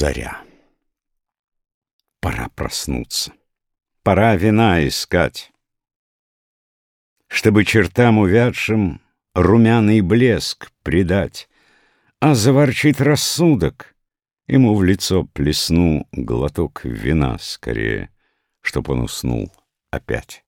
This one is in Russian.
заря. Пора проснуться, пора вина искать, Чтобы чертам увядшим румяный блеск придать, А заворчит рассудок, ему в лицо плесну Глоток вина скорее, чтоб он уснул опять.